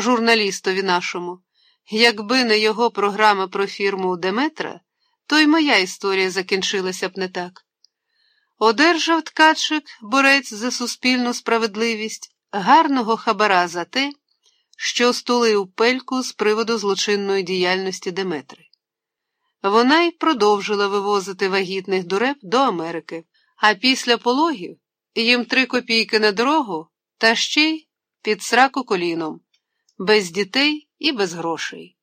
журналістові нашому. Якби не його програма про фірму Деметра, то й моя історія закінчилася б не так. Одержав ткачик, борець за суспільну справедливість, гарного хабара за те, що стулив пельку з приводу злочинної діяльності Деметри. Вона й продовжила вивозити вагітних дуреб до Америки, а після пологів їм три копійки на дорогу та ще й під сраку коліном, без дітей і без грошей.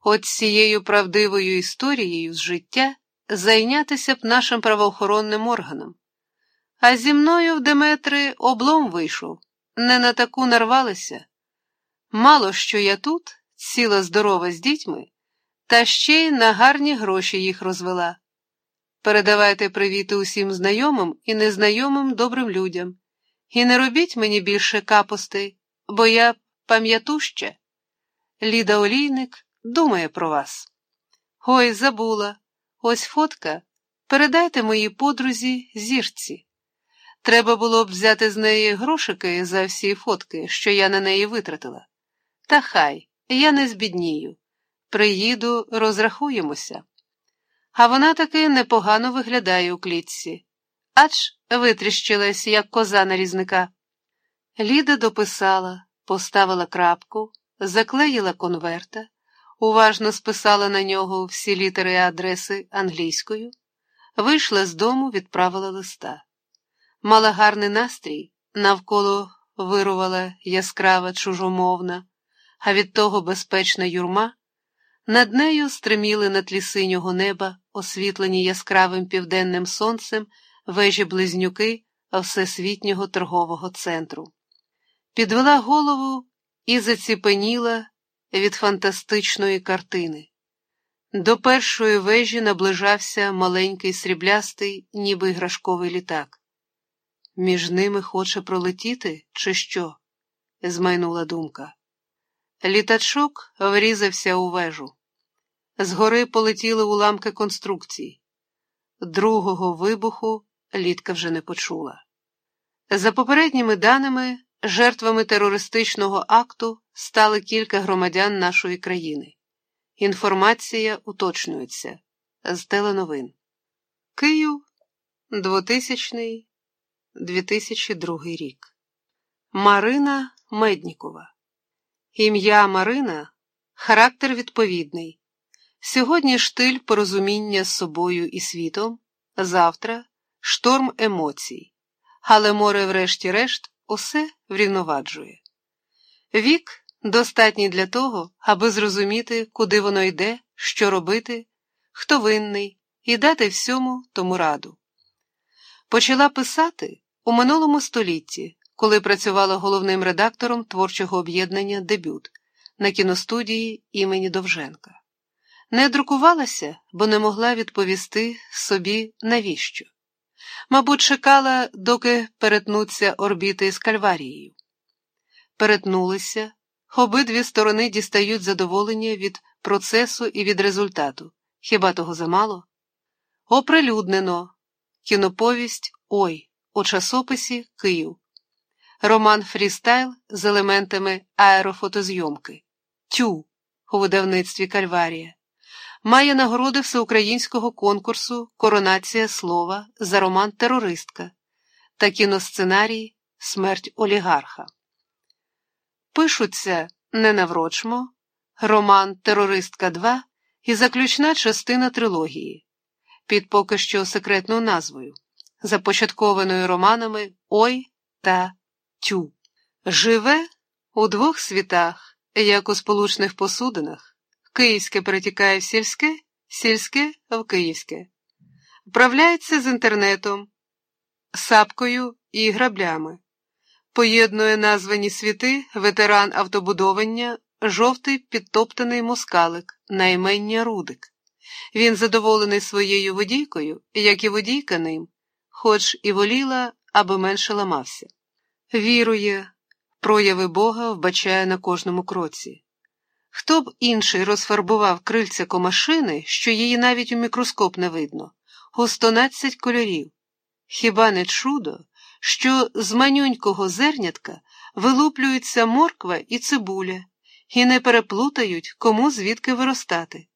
От цією правдивою історією з життя зайнятися б нашим правоохоронним органам. А зі мною в Деметри облом вийшов, не на таку нарвалися. Мало що я тут, ціла здорова з дітьми, та ще й на гарні гроші їх розвела. Передавайте привіти усім знайомим і незнайомим добрим людям. І не робіть мені більше капостей, бо я пам'ятуща. Ліда Олійник думає про вас. Ой, забула. Ось фотка. Передайте моїй подрузі зірці. Треба було б взяти з неї грошики за всі фотки, що я на неї витратила. Та хай, я не збіднію. Приїду, розрахуємося. А вона таки непогано виглядає у клітці. Ач витріщилась, як коза на різника. Ліда дописала, поставила крапку, заклеїла конверта, уважно списала на нього всі літери і адреси англійською, вийшла з дому, відправила листа. Мала гарний настрій, навколо вирувала яскрава чужомовна, а від того безпечна юрма. Над нею стриміли на тлі синього неба, освітлені яскравим південним сонцем, вежі близнюки всесвітнього торгового центру. Підвела голову і заціпеніла від фантастичної картини. До першої вежі наближався маленький сріблястий, ніби іграшковий літак. Між ними хоче пролетіти, чи що? змайнула думка. Літачок врізався у вежу. Згори полетіли уламки конструкції. Другого вибуху літка вже не почула. За попередніми даними, жертвами терористичного акту стали кілька громадян нашої країни. Інформація уточнюється з теленовин. Київ 2000-2002 рік. Марина Меднікова. Ім'я Марина характер відповідний. Сьогодні штиль порозуміння з собою і світом, завтра шторм емоцій, але море, врешті-решт, усе врівноваджує. Вік достатній для того, аби зрозуміти, куди воно йде, що робити, хто винний, і дати всьому тому раду. Почала писати у минулому столітті, коли працювала головним редактором творчого об'єднання Дебют на кіностудії імені Довженка. Не друкувалася, бо не могла відповісти собі навіщо. Мабуть, чекала, доки перетнуться орбіти з Кальварією. Перетнулися, обидві сторони дістають задоволення від процесу і від результату. Хіба того замало? Оприлюднено кіноповість Ой у часописі Київ. Роман Фрістайл з елементами аерофотозйомки. Тю у видавництві Кальварія. Має нагороди всеукраїнського конкурсу Коронація слова за роман Терористка та кіносценарій Смерть олігарха. Пишуться не наврочмо, роман Терористка 2 і заключна частина трилогії під поки що секретною назвою, започаткованою романами Ой та Тю. Живе у двох світах, як у сполучних посудинах. Київське перетікає в сільське, сільське в київське, вправляється з інтернетом, сапкою і граблями, поєднує названі світи ветеран автобудовання, жовтий підтоптаний москалик, наймення Рудик. Він задоволений своєю водійкою, як і водійка ним, хоч і воліла, аби менше ламався. Вірує, прояви Бога вбачає на кожному кроці. Хто б інший розфарбував крильця комашини, що її навіть у мікроскоп не видно, у стонадцять кольорів. Хіба не чудо, що з манюнького зернятка вилуплюються морква і цибуля, і не переплутають, кому звідки виростати.